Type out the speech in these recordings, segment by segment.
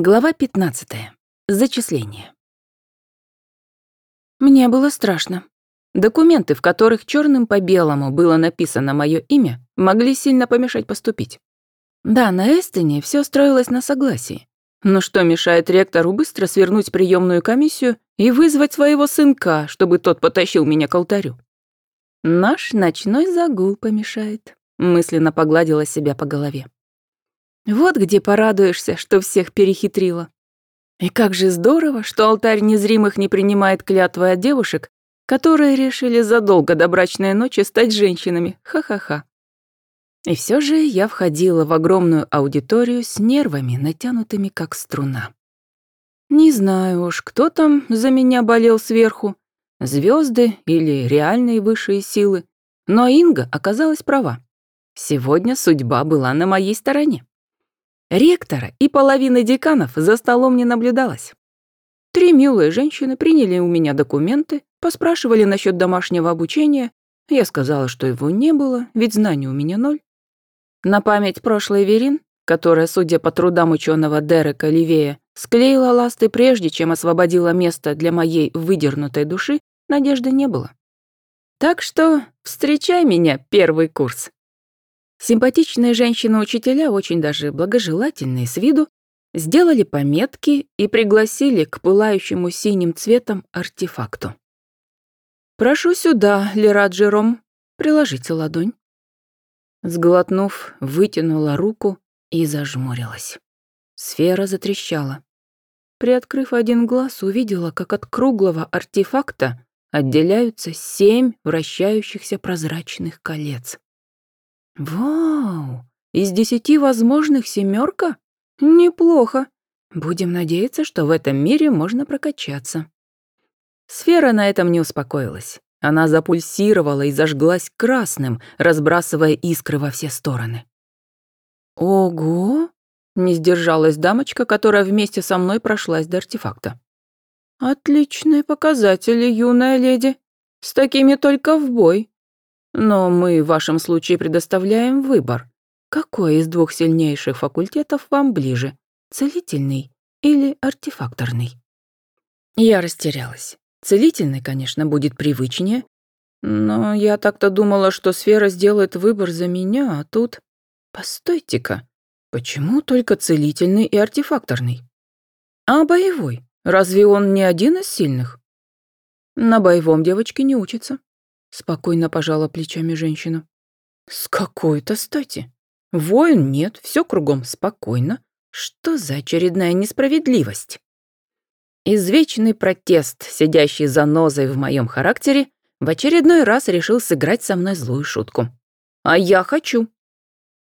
Глава 15. Зачисление. Мне было страшно. Документы, в которых черным по белому было написано мое имя, могли сильно помешать поступить. Да, на Эстоне все строилось на согласии. Но что мешает ректору быстро свернуть приемную комиссию и вызвать своего сынка, чтобы тот потащил меня к алтарю? Наш ночной загул помешает. Мысленно погладила себя по голове. Вот где порадуешься, что всех перехитрила. И как же здорово, что алтарь незримых не принимает клятвы от девушек, которые решили задолго до брачной ночи стать женщинами. Ха-ха-ха. И все же я входила в огромную аудиторию с нервами, натянутыми как струна. Не знаю уж, кто там за меня болел сверху, звезды или реальные высшие силы, но Инга оказалась права. Сегодня судьба была на моей стороне. Ректора и половины деканов за столом не наблюдалось. Три милые женщины приняли у меня документы, поспрашивали насчет домашнего обучения. Я сказала, что его не было, ведь знаний у меня ноль. На память прошлой Верин, которая, судя по трудам ученого Дерека Ливея, склеила ласты прежде, чем освободила место для моей выдернутой души, надежды не было. Так что встречай меня, первый курс. Симпатичные женщины-учителя, очень даже благожелательные с виду, сделали пометки и пригласили к пылающему синим цветом артефакту. «Прошу сюда, Лера Джером, приложите ладонь». Сглотнув, вытянула руку и зажмурилась. Сфера затрещала. Приоткрыв один глаз, увидела, как от круглого артефакта отделяются семь вращающихся прозрачных колец. Вау! Из десяти возможных семерка? Неплохо. Будем надеяться, что в этом мире можно прокачаться. Сфера на этом не успокоилась. Она запульсировала и зажглась красным, разбрасывая искры во все стороны. «Ого!» — не сдержалась дамочка, которая вместе со мной прошлась до артефакта. «Отличные показатели, юная леди. С такими только в бой. Но мы в вашем случае предоставляем выбор. Какой из двух сильнейших факультетов вам ближе? Целительный или артефакторный? Я растерялась. Целительный, конечно, будет привычнее, но я так-то думала, что сфера сделает выбор за меня, а тут... Постойте-ка, почему только целительный и артефакторный? А боевой? Разве он не один из сильных? На боевом девочки не учатся. Спокойно пожала плечами женщина. С какой-то стати? Воин нет, все кругом спокойно. Что за очередная несправедливость? Извечный протест, сидящий за нозой в моем характере, в очередной раз решил сыграть со мной злую шутку. А я хочу.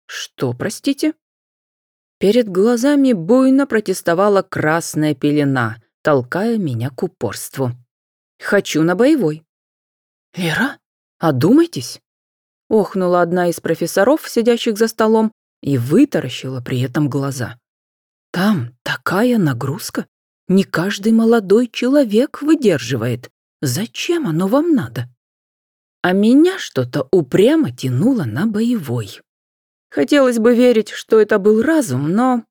Что, простите? Перед глазами буйно протестовала красная пелена, толкая меня к упорству. Хочу на боевой. «Лера, одумайтесь!» Охнула одна из профессоров, сидящих за столом, и вытаращила при этом глаза. «Там такая нагрузка. Не каждый молодой человек выдерживает. Зачем оно вам надо?» А меня что-то упрямо тянуло на боевой. Хотелось бы верить, что это был разум, но...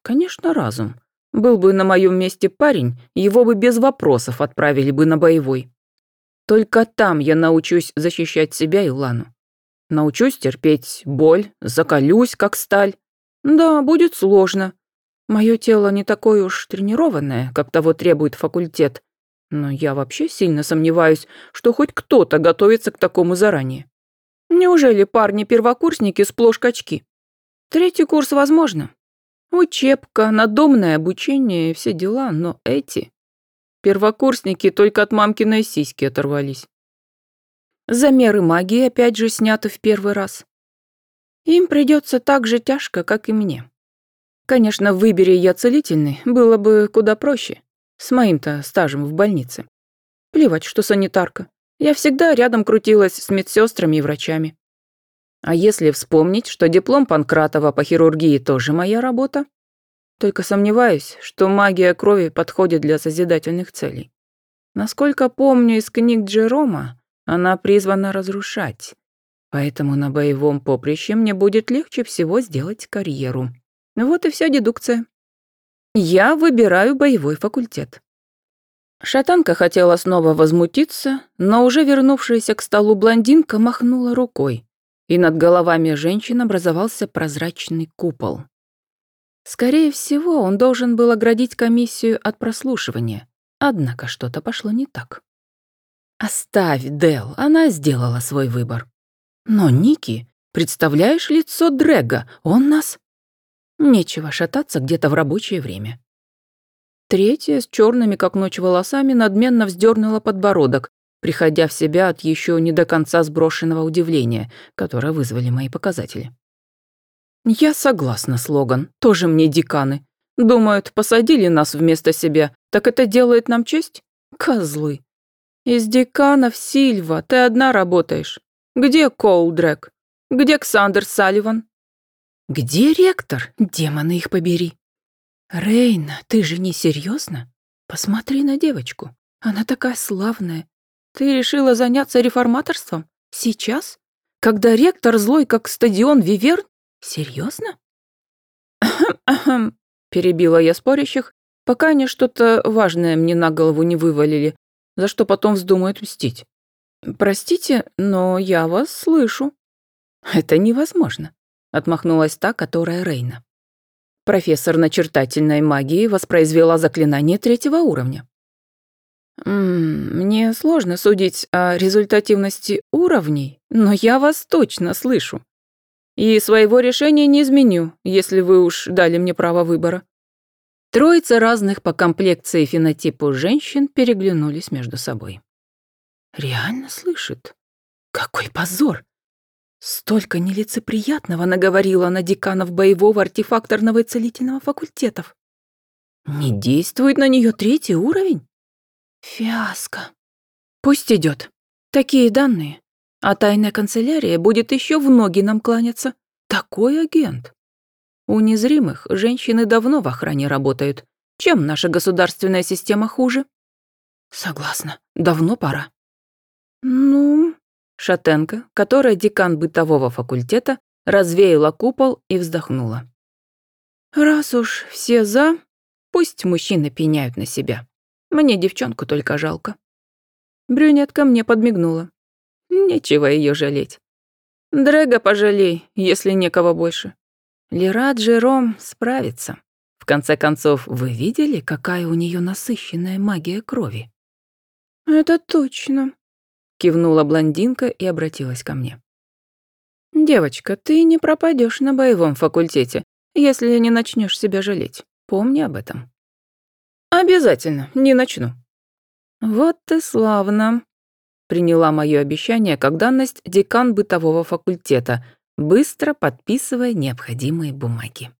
Конечно, разум. Был бы на моем месте парень, его бы без вопросов отправили бы на боевой. Только там я научусь защищать себя и Лану. Научусь терпеть боль, закалюсь, как сталь. Да, будет сложно. Мое тело не такое уж тренированное, как того требует факультет. Но я вообще сильно сомневаюсь, что хоть кто-то готовится к такому заранее. Неужели парни-первокурсники сплошь качки? Третий курс возможно. Учебка, надомное обучение, все дела, но эти... Первокурсники только от мамкиной сиськи оторвались. Замеры магии опять же сняты в первый раз. Им придется так же тяжко, как и мне. Конечно, выбери я целительный, было бы куда проще. С моим-то стажем в больнице. Плевать, что санитарка. Я всегда рядом крутилась с медсестрами и врачами. А если вспомнить, что диплом Панкратова по хирургии тоже моя работа, только сомневаюсь, что магия крови подходит для созидательных целей. Насколько помню из книг Джерома, она призвана разрушать. Поэтому на боевом поприще мне будет легче всего сделать карьеру. Вот и вся дедукция. Я выбираю боевой факультет. Шатанка хотела снова возмутиться, но уже вернувшаяся к столу блондинка махнула рукой, и над головами женщин образовался прозрачный купол. Скорее всего, он должен был оградить комиссию от прослушивания, однако что-то пошло не так. «Оставь, Дел, она сделала свой выбор. Но, Ники, представляешь лицо Дрэга, он нас...» Нечего шататься где-то в рабочее время. Третья, с черными как ночь волосами, надменно вздернула подбородок, приходя в себя от еще не до конца сброшенного удивления, которое вызвали мои показатели. «Я согласна, слоган. Тоже мне деканы. Думают, посадили нас вместо себя, так это делает нам честь? Козлы. Из деканов Сильва ты одна работаешь. Где Коулдрек? Где Ксандер Салливан? Где ректор? Демоны их побери. «Рейна, ты же не серьезно? Посмотри на девочку. Она такая славная. Ты решила заняться реформаторством? Сейчас? Когда ректор злой, как стадион Виверн? Серьезно? перебила я спорящих, пока они что-то важное мне на голову не вывалили, за что потом вздумают мстить. «Простите, но я вас слышу». «Это невозможно», — отмахнулась та, которая Рейна. Профессор начертательной магии воспроизвела заклинание третьего уровня. «Мне сложно судить о результативности уровней, но я вас точно слышу. И своего решения не изменю, если вы уж дали мне право выбора». Троица разных по комплекции и фенотипу женщин переглянулись между собой. «Реально слышит? Какой позор! Столько нелицеприятного наговорила на деканов боевого артефакторного и целительного факультетов. Не действует на нее третий уровень? Фиаско. Пусть идет. Такие данные. А тайная канцелярия будет еще в ноги нам кланяться. Такой агент. У незримых женщины давно в охране работают. Чем наша государственная система хуже? Согласна. Давно пора. Ну, Шатенко, которая декан бытового факультета, развеяла купол и вздохнула. «Раз уж все за, пусть мужчины пеняют на себя. Мне девчонку только жалко». Брюнетка мне подмигнула. Нечего ее жалеть. Дрэга пожалей, если некого больше. Лера Джером справится. В конце концов, вы видели, какая у нее насыщенная магия крови? Это точно, Кивнула блондинка и обратилась ко мне. «Девочка, ты не пропадешь на боевом факультете, если не начнешь себя жалеть. Помни об этом». «Обязательно, не начну». «Вот ты славно», — приняла мое обещание как данность декан бытового факультета, быстро подписывая необходимые бумаги.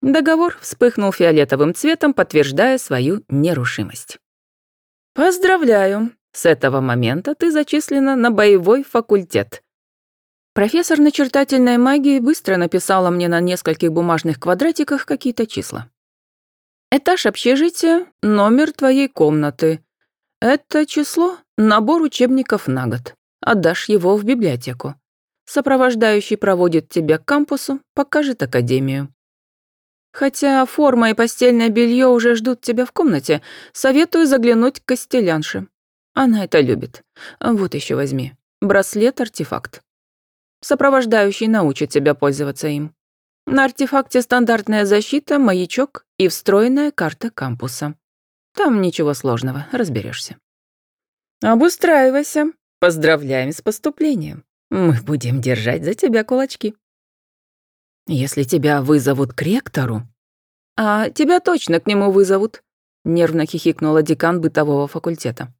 Договор вспыхнул фиолетовым цветом, подтверждая свою нерушимость. «Поздравляю, с этого момента ты зачислена на боевой факультет. Профессор начертательной магии быстро написала мне на нескольких бумажных квадратиках какие-то числа. Этаж общежития, номер твоей комнаты. Это число — набор учебников на год. Отдашь его в библиотеку. Сопровождающий проводит тебя к кампусу, покажет академию. Хотя форма и постельное белье уже ждут тебя в комнате, советую заглянуть к костелянше. Она это любит. Вот еще возьми. Браслет-артефакт. Сопровождающий научит тебя пользоваться им. На артефакте стандартная защита, маячок и встроенная карта кампуса. Там ничего сложного, разберешься. Обустраивайся. Поздравляем с поступлением. Мы будем держать за тебя кулачки. Если тебя вызовут к ректору... А тебя точно к нему вызовут, нервно хихикнула декан бытового факультета.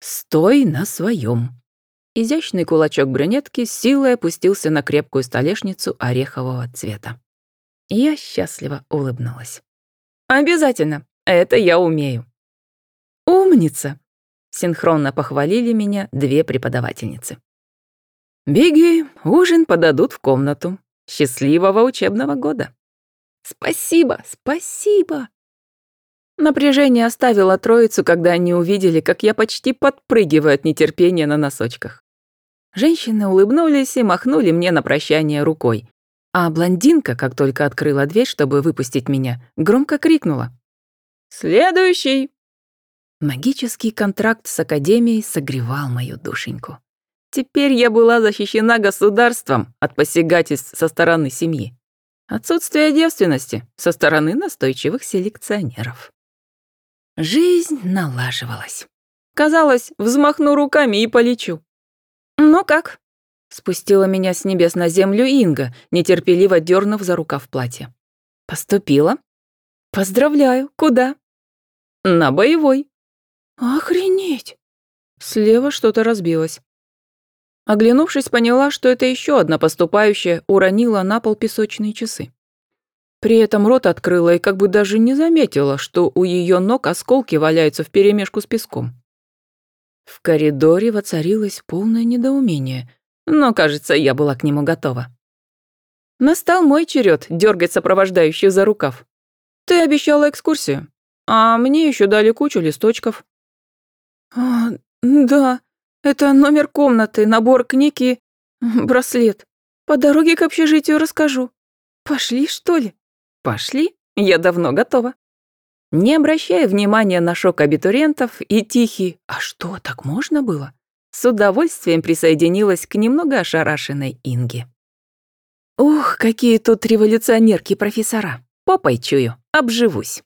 «Стой на своем. Изящный кулачок брюнетки с силой опустился на крепкую столешницу орехового цвета. Я счастливо улыбнулась. «Обязательно, это я умею». «Умница!» — синхронно похвалили меня две преподавательницы. «Беги, ужин подадут в комнату. Счастливого учебного года!» «Спасибо, спасибо!» Напряжение оставило троицу, когда они увидели, как я почти подпрыгиваю от нетерпения на носочках. Женщины улыбнулись и махнули мне на прощание рукой, А блондинка, как только открыла дверь, чтобы выпустить меня, громко крикнула. «Следующий!» Магический контракт с Академией согревал мою душеньку. Теперь я была защищена государством от посягательств со стороны семьи. Отсутствие девственности со стороны настойчивых селекционеров. Жизнь налаживалась. Казалось, взмахну руками и полечу. «Ну как?» Спустила меня с небес на землю Инга, нетерпеливо дернув за рукав платья. «Поступила?» «Поздравляю. Куда?» «На боевой». «Охренеть!» Слева что-то разбилось. Оглянувшись, поняла, что это еще одна поступающая уронила на пол песочные часы. При этом рот открыла и как бы даже не заметила, что у ее ног осколки валяются вперемешку с песком. В коридоре воцарилось полное недоумение, но, кажется, я была к нему готова. Настал мой черед дергать сопровождающую за рукав. Ты обещала экскурсию, а мне еще дали кучу листочков. А, да, это номер комнаты, набор книг и браслет. По дороге к общежитию расскажу. Пошли, что ли? Пошли, я давно готова. Не обращая внимания на шок абитуриентов и тихий «А что, так можно было?» с удовольствием присоединилась к немного ошарашенной Инге. «Ух, какие тут революционерки профессора! Попой чую, обживусь!»